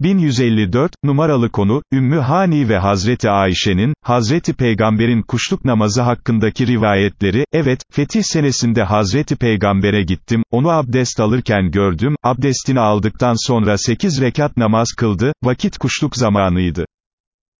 1154, numaralı konu, Ümmü Hani ve Hazreti Ayşe'nin, Hazreti Peygamber'in kuşluk namazı hakkındaki rivayetleri, evet, fetih senesinde Hazreti Peygamber'e gittim, onu abdest alırken gördüm, abdestini aldıktan sonra sekiz rekat namaz kıldı, vakit kuşluk zamanıydı.